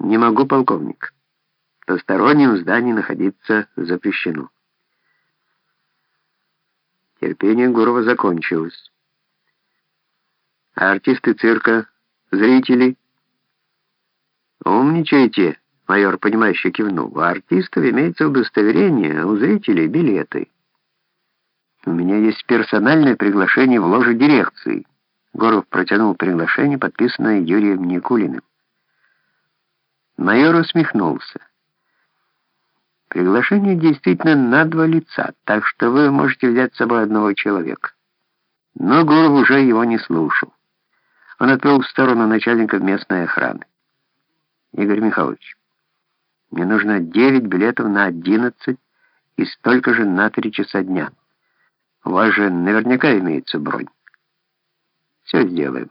«Не могу, полковник. Посторонним в здании находиться запрещено». Терпение Гурова закончилось. А артисты цирка, зрители... «Умничайте!» — майор, понимающе кивнул. «У артистов имеется удостоверение, а у зрителей — билеты. У меня есть персональное приглашение в ложе дирекции». Горов протянул приглашение, подписанное Юрием Никулиным. Майор усмехнулся. Приглашение действительно на два лица, так что вы можете взять с собой одного человека. Но Гуров уже его не слушал. Он отвел в сторону начальника местной охраны. Игорь Михайлович, мне нужно 9 билетов на 11 и столько же на 3 часа дня. У вас же наверняка имеется бронь. Все сделаем.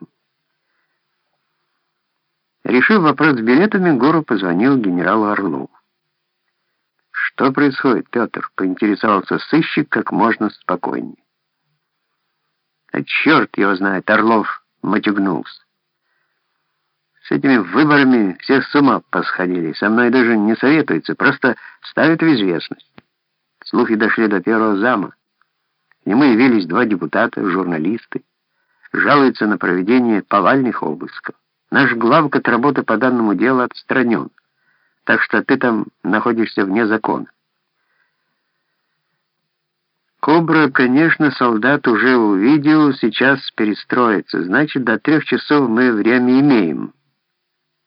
Решив вопрос с билетами, Гуров позвонил генералу Орлову. «Что происходит, Петр?» — поинтересовался сыщик как можно спокойнее. «А черт его знает!» — Орлов матюгнулся. «С этими выборами все с ума посходили. Со мной даже не советуются, просто ставят в известность. Слухи дошли до первого зама. К нему явились два депутата, журналисты жалуется на проведение повальных обысков. Наш главка от работы по данному делу отстранен, так что ты там находишься вне закона. Кобра, конечно, солдат уже увидел, сейчас перестроится. Значит, до трех часов мы время имеем.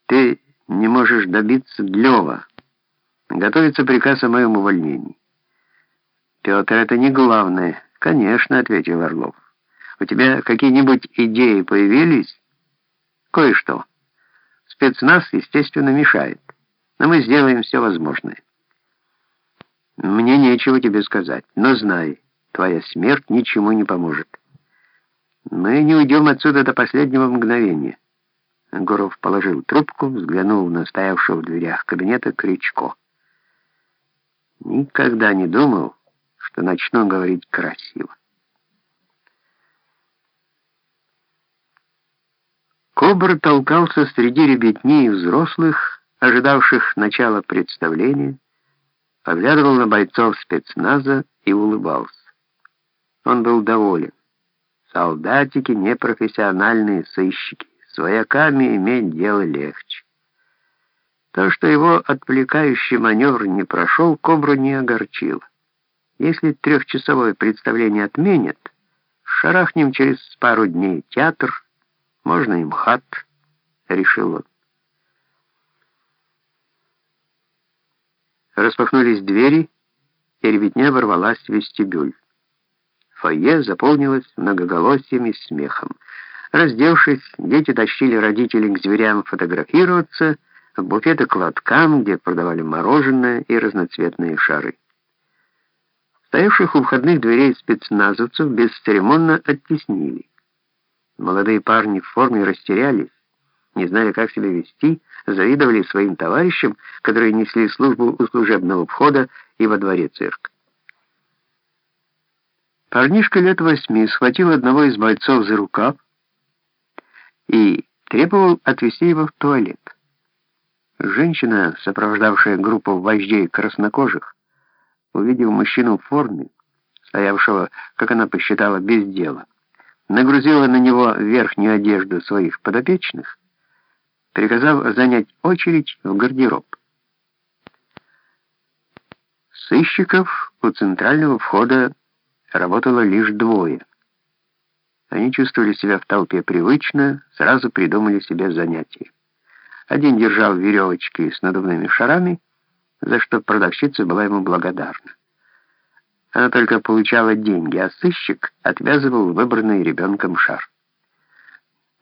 Ты не можешь добиться Длева. Готовится приказ о моем увольнении. Петр, это не главное. Конечно, ответил Орлов. У тебя какие-нибудь идеи появились? Кое-что. Спецназ, естественно, мешает. Но мы сделаем все возможное. Мне нечего тебе сказать, но знай, твоя смерть ничему не поможет. Мы не уйдем отсюда до последнего мгновения. Гуров положил трубку, взглянул на стоявшего в дверях кабинета Кричко. Никогда не думал, что начну говорить красиво. Кобр толкался среди ребятни и взрослых, ожидавших начала представления, поглядывал на бойцов спецназа и улыбался. Он был доволен. Солдатики — непрофессиональные сыщики. С вояками иметь дело легче. То, что его отвлекающий маневр не прошел, Кобру не огорчило. Если трехчасовое представление отменят, шарахнем через пару дней театр — можно и МХАТ, решил он. Распахнулись двери, и ребятня ворвалась в вестибюль. Фойе заполнилось многоголосием и смехом. Раздевшись, дети тащили родителей к зверям фотографироваться, в буфеты к лоткам, где продавали мороженое и разноцветные шары. Стоявших у входных дверей спецназовцев бесцеремонно оттеснили. Молодые парни в форме растерялись, не знали, как себя вести, завидовали своим товарищам, которые несли службу у служебного входа и во дворе цирка. Парнишка лет восьми схватил одного из бойцов за рукав и требовал отвезти его в туалет. Женщина, сопровождавшая группу вождей краснокожих, увидев мужчину в форме, стоявшего, как она посчитала, без дела, нагрузила на него верхнюю одежду своих подопечных, приказав занять очередь в гардероб. Сыщиков у центрального входа работало лишь двое. Они чувствовали себя в толпе привычно, сразу придумали себе занятие. Один держал веревочки с надувными шарами, за что продавщица была ему благодарна. Она только получала деньги, а сыщик отвязывал выбранный ребенком шар.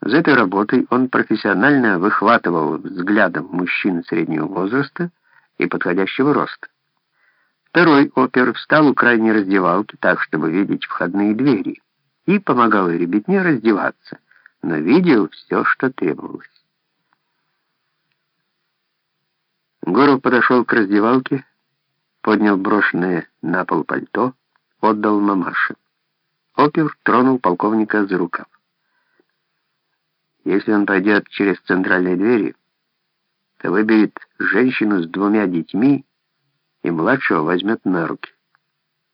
За этой работой он профессионально выхватывал взглядом мужчин среднего возраста и подходящего роста. Второй опер встал у крайней раздевалки так, чтобы видеть входные двери, и помогал ребятне раздеваться, но видел все, что требовалось. Горов подошел к раздевалке, поднял брошенное на пол пальто, отдал мамаше. Опер тронул полковника за рукав. Если он пойдет через центральные двери, то выберет женщину с двумя детьми и младшего возьмет на руки.